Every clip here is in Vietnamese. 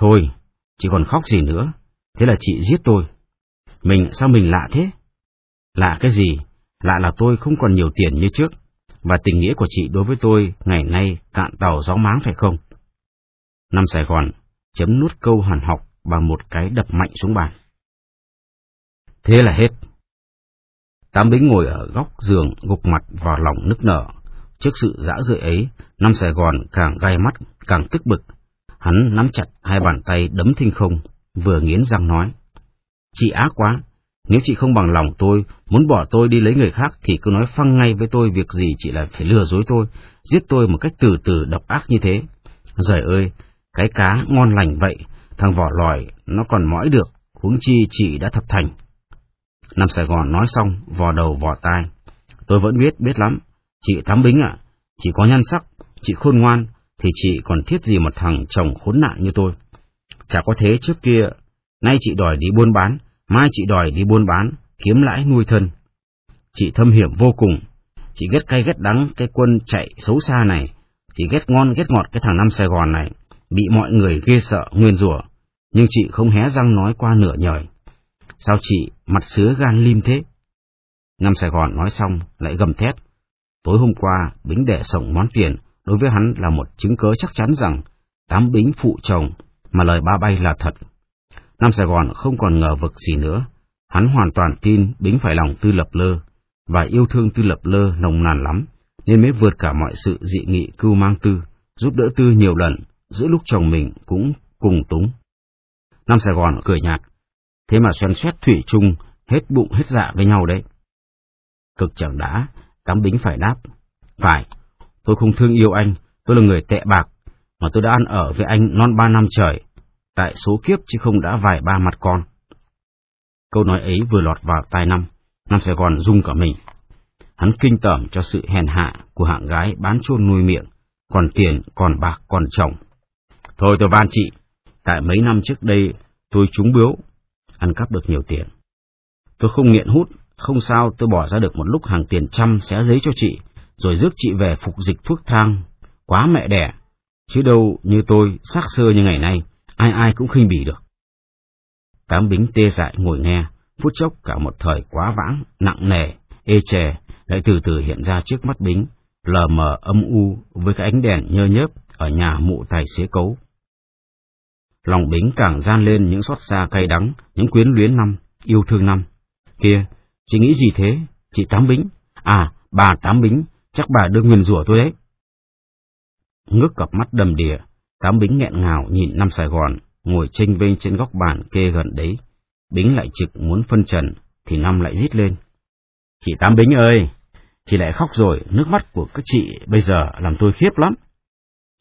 Thôi, chị còn khóc gì nữa, thế là chị giết tôi. Mình, sao mình lạ thế? Lạ cái gì? Lạ là tôi không còn nhiều tiền như trước, và tình nghĩa của chị đối với tôi ngày nay cạn tàu gió máng phải không? Năm Sài Gòn, chấm nút câu hàn học bằng một cái đập mạnh xuống bàn. Thế là hết. Tám Bính ngồi ở góc giường gục mặt vào lòng nức nở. Trước sự dã rượi ấy, năm Sài Gòn càng gai mắt, càng tức bực. Hắn nắm chặt hai bàn tay đấm thinh không, vừa nghiến răng nói. Chị ác quá, nếu chị không bằng lòng tôi, muốn bỏ tôi đi lấy người khác thì cứ nói phăng ngay với tôi việc gì chị lại phải lừa dối tôi, giết tôi một cách từ từ độc ác như thế. Giời ơi, cái cá ngon lành vậy, thằng vỏ lòi nó còn mõi được, huống chi chị đã thập thành. Nam Sài Gòn nói xong, vò đầu vò tai. Tôi vẫn biết, biết lắm. Chị Thám Bính ạ, chị có nhan sắc, chị khôn ngoan, thì chị còn thiết gì một thằng chồng khốn nạn như tôi. Chả có thế trước kia, nay chị đòi đi buôn bán, mai chị đòi đi buôn bán, kiếm lãi nuôi thân. Chị thâm hiểm vô cùng, chị ghét cay ghét đắng cái quân chạy xấu xa này, chị ghét ngon ghét ngọt cái thằng Nam Sài Gòn này, bị mọi người ghê sợ, nguyên rủa, nhưng chị không hé răng nói qua nửa nhời. Sao chị mặt sứa gan lim thế? Nam Sài Gòn nói xong lại gầm thét. Tối hôm qua, Bính đệ sổng món tiền, đối với hắn là một chứng cớ chắc chắn rằng tám Bính phụ chồng, mà lời ba bay là thật. Nam Sài Gòn không còn ngờ vực gì nữa. Hắn hoàn toàn tin Bính phải lòng tư lập lơ, và yêu thương tư lập lơ nồng nàn lắm, nên mới vượt cả mọi sự dị nghị cưu mang tư, giúp đỡ tư nhiều lần, giữa lúc chồng mình cũng cùng túng. Nam Sài Gòn cười nhạt, thế mà xoen xét thủy chung, hết bụng hết dạ với nhau đấy. Cực chẳng đã, cắm bính phải đáp. Phải, tôi không thương yêu anh, tôi là người tệ bạc, mà tôi đã ăn ở với anh non ba năm trời, tại số kiếp chứ không đã vài ba mặt con. Câu nói ấy vừa lọt vào tai năm, năm Sài Gòn rung cả mình. Hắn kinh tởm cho sự hèn hạ của hạng gái bán chôn nuôi miệng, còn tiền, còn bạc, còn chồng. Thôi tôi van chị, tại mấy năm trước đây tôi trúng biếu, ăn cắp được nhiều tiền. Tôi không nghiện hút, không sao tôi bỏ ra được một lúc hàng tiền trăm xé giấy cho chị, rồi rước chị về phục dịch thuốc thang, quá mẹ đẻ, chứ đâu như tôi sắc sơ như ngày nay, ai ai cũng khinh bỉ được. Tám bính tê dại ngồi nghe, phút chốc cả một thời quá vãng, nặng nề, ê chề, lại từ từ hiện ra trước mắt bính, lờ mờ âm u với cái ánh đèn nhơ nhớp ở nhà mụ tài xế cấu. Lòng bính càng gian lên những xót xa cay đắng, những quyến luyến năm, yêu thương năm. Kia, chị nghĩ gì thế? Chị Tám Bính? À, bà Tám Bính, chắc bà đưa nguyền rủa tôi đấy. Ngước cặp mắt đầm đìa, Tám Bính nghẹn ngào nhìn năm Sài Gòn, ngồi tranh vênh trên góc bàn kê gần đấy. Bính lại trực muốn phân trần, thì năm lại rít lên. Chị Tám Bính ơi, chị lại khóc rồi, nước mắt của các chị bây giờ làm tôi khiếp lắm.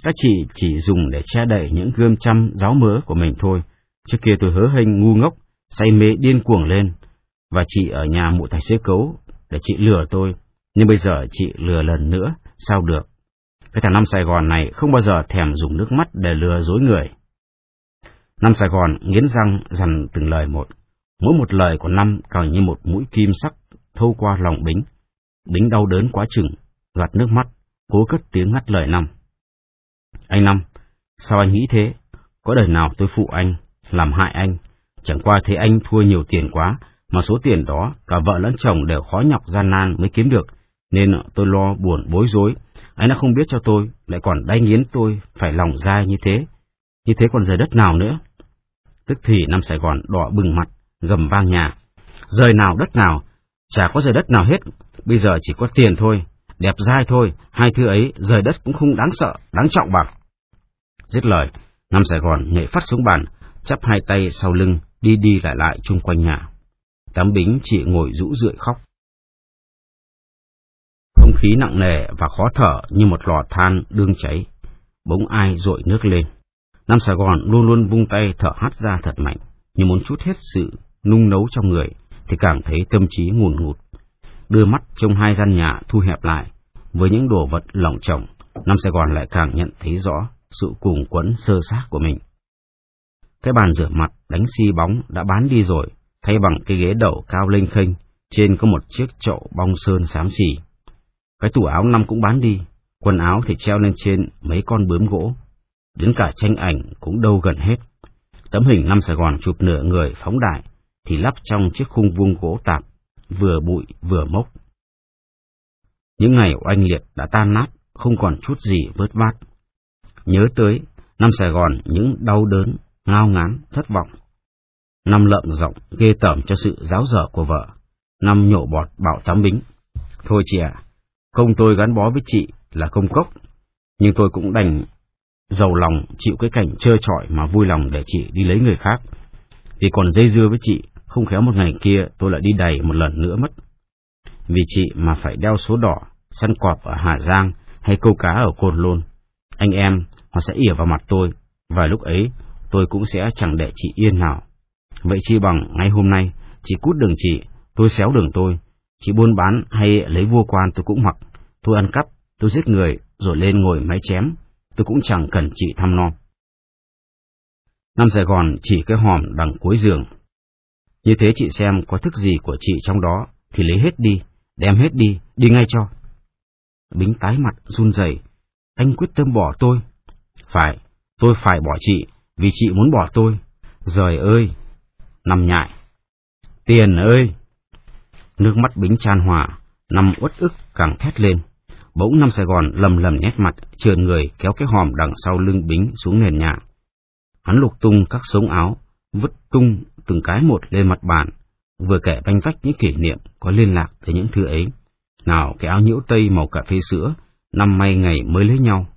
Các chị chỉ dùng để che đậy những gươm chăm giáo mỡ của mình thôi. Trước kia tôi hớ hênh ngu ngốc, say mê điên cuồng lên. Và chị ở nhà mụ thầy xế cấu để chị lừa tôi. Nhưng bây giờ chị lừa lần nữa, sao được? Cái thằng Năm Sài Gòn này không bao giờ thèm dùng nước mắt để lừa dối người. Năm Sài Gòn nghiến răng dằn từng lời một. Mỗi một lời của Năm càng như một mũi kim sắc thâu qua lòng Bính. Bính đau đớn quá chừng, gạt nước mắt, cố cất tiếng ngắt lời Năm. Anh Năm, sao anh nghĩ thế? Có đời nào tôi phụ anh, làm hại anh, chẳng qua thấy anh thua nhiều tiền quá, mà số tiền đó cả vợ lẫn chồng đều khó nhọc gian nan mới kiếm được, nên tôi lo buồn bối rối. Anh đã không biết cho tôi, lại còn đay nghiến tôi phải lòng dai như thế. Như thế còn rời đất nào nữa? Tức thì năm Sài Gòn đỏ bừng mặt, gầm vang nhà. Rời nào đất nào, chả có rời đất nào hết, bây giờ chỉ có tiền thôi, đẹp dai thôi, hai thứ ấy rời đất cũng không đáng sợ, đáng trọng bằng. Dứt lời, Nam Sài Gòn nhảy phát xuống bàn, chắp hai tay sau lưng, đi đi lại lại chung quanh nhà. Tám Bính chỉ ngồi rũ rượi khóc. Khí nặng nề và khó thở như một lò than đương cháy. Bỗng ai rội nước lên. Nam Sài Gòn luôn luôn vung tay thở hắt ra thật mạnh, như muốn chút hết sự nung nấu trong người, thì cảm thấy tâm trí ngùn ngụt. Đưa mắt trong hai gian nhà thu hẹp lại, với những đồ vật lỏng trọng, Nam Sài Gòn lại càng nhận thấy rõ sự cùng quẫn sơ xác của mình. Cái bàn rửa mặt đánh xi si bóng đã bán đi rồi, thay bằng cái ghế đậu cao lênh khênh, trên có một chiếc chậu bong sơn xám xì cái tủ áo năm cũng bán đi, quần áo thì treo lên trên mấy con bướm gỗ, đến cả tranh ảnh cũng đâu gần hết. Tấm hình năm Sài Gòn chụp nửa người phóng đại, thì lắp trong chiếc khung vuông gỗ tạp, vừa bụi vừa mốc. Những ngày oanh liệt đã tan nát, không còn chút gì vớt vát. Nhớ tới năm Sài Gòn những đau đớn, ngao ngán, thất vọng. Năm lợm rộng, ghê tởm cho sự giáo dở của vợ. Năm nhổ bọt bảo tắm bính. Thôi chị ạ, công tôi gắn bó với chị là công cốc, nhưng tôi cũng đành giàu lòng chịu cái cảnh trơ trọi mà vui lòng để chị đi lấy người khác. Vì còn dây dưa với chị, không khéo một ngày kia tôi lại đi đầy một lần nữa mất. Vì chị mà phải đeo số đỏ, săn cọp ở Hà Giang hay câu cá ở Côn Lôn. Anh em, họ sẽ ỉa vào mặt tôi, và lúc ấy tôi cũng sẽ chẳng để chị yên nào. Vậy chi bằng ngay hôm nay, chị cút đường chị, tôi xéo đường tôi. Chị buôn bán hay lấy vua quan tôi cũng mặc. Tôi ăn cắp, tôi giết người, rồi lên ngồi máy chém. Tôi cũng chẳng cần chị thăm nom. Năm Sài Gòn chỉ cái hòm đằng cuối giường. Như thế chị xem có thức gì của chị trong đó, thì lấy hết đi, đem hết đi, đi ngay cho. Bính tái mặt, run rẩy. Anh quyết tâm bỏ tôi. Phải, tôi phải bỏ chị, vì chị muốn bỏ tôi. Rời ơi! Nằm nhại. Tiền ơi! Nước mắt Bính chan hòa, nằm uất ức càng thét lên. Bỗng năm Sài Gòn lầm lầm nét mặt, trườn người kéo cái hòm đằng sau lưng Bính xuống nền nhà. Hắn lục tung các sống áo, vứt tung từng cái một lên mặt bàn, vừa kể banh vách những kỷ niệm có liên lạc tới những thứ ấy. Nào cái áo nhiễu tây màu cà phê sữa, năm may ngày mới lấy nhau.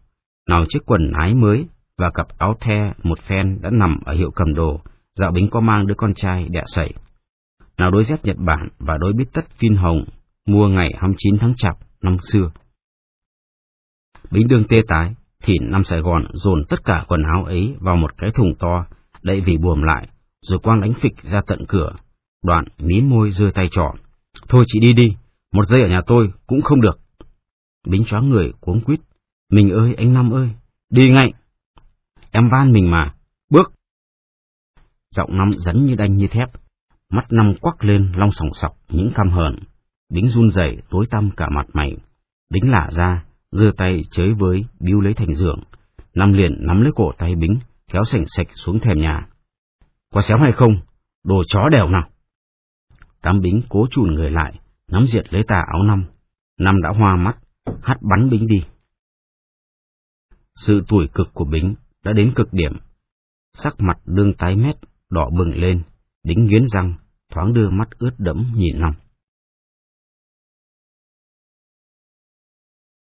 Nào chiếc quần ái mới và cặp áo the một phen đã nằm ở hiệu cầm đồ, dạo bính có mang đứa con trai đẻ sẩy. Nào đôi dép Nhật Bản và đôi bít tất phin hồng, mua ngày 29 tháng chạp năm xưa. Bính đương tê tái, thì năm Sài Gòn dồn tất cả quần áo ấy vào một cái thùng to, đậy vì buồm lại, rồi quang đánh phịch ra tận cửa. Đoạn mí môi rơi tay trỏ. Thôi chị đi đi, một giây ở nhà tôi cũng không được. Bính choáng người cuống quýt. Mình ơi, anh Năm ơi, đi ngay. Em van mình mà, bước. Giọng Năm rắn như đanh như thép, mắt Năm quắc lên long sòng sọc những căm hờn. Bính run rẩy tối tăm cả mặt mày. Bính lả ra, giơ tay chới với, biêu lấy thành giường. Năm liền nắm lấy cổ tay Bính, kéo sành sạch xuống thềm nhà. Có xéo hay không? Đồ chó đèo nào. Tám Bính cố chùn người lại, nắm diệt lấy tà áo năm. Năm đã hoa mắt, hắt bắn Bính đi. Sự tuổi cực của Bính đã đến cực điểm. Sắc mặt đương tái mét, đỏ bừng lên, Bính nghiến răng, thoáng đưa mắt ướt đẫm nhìn long.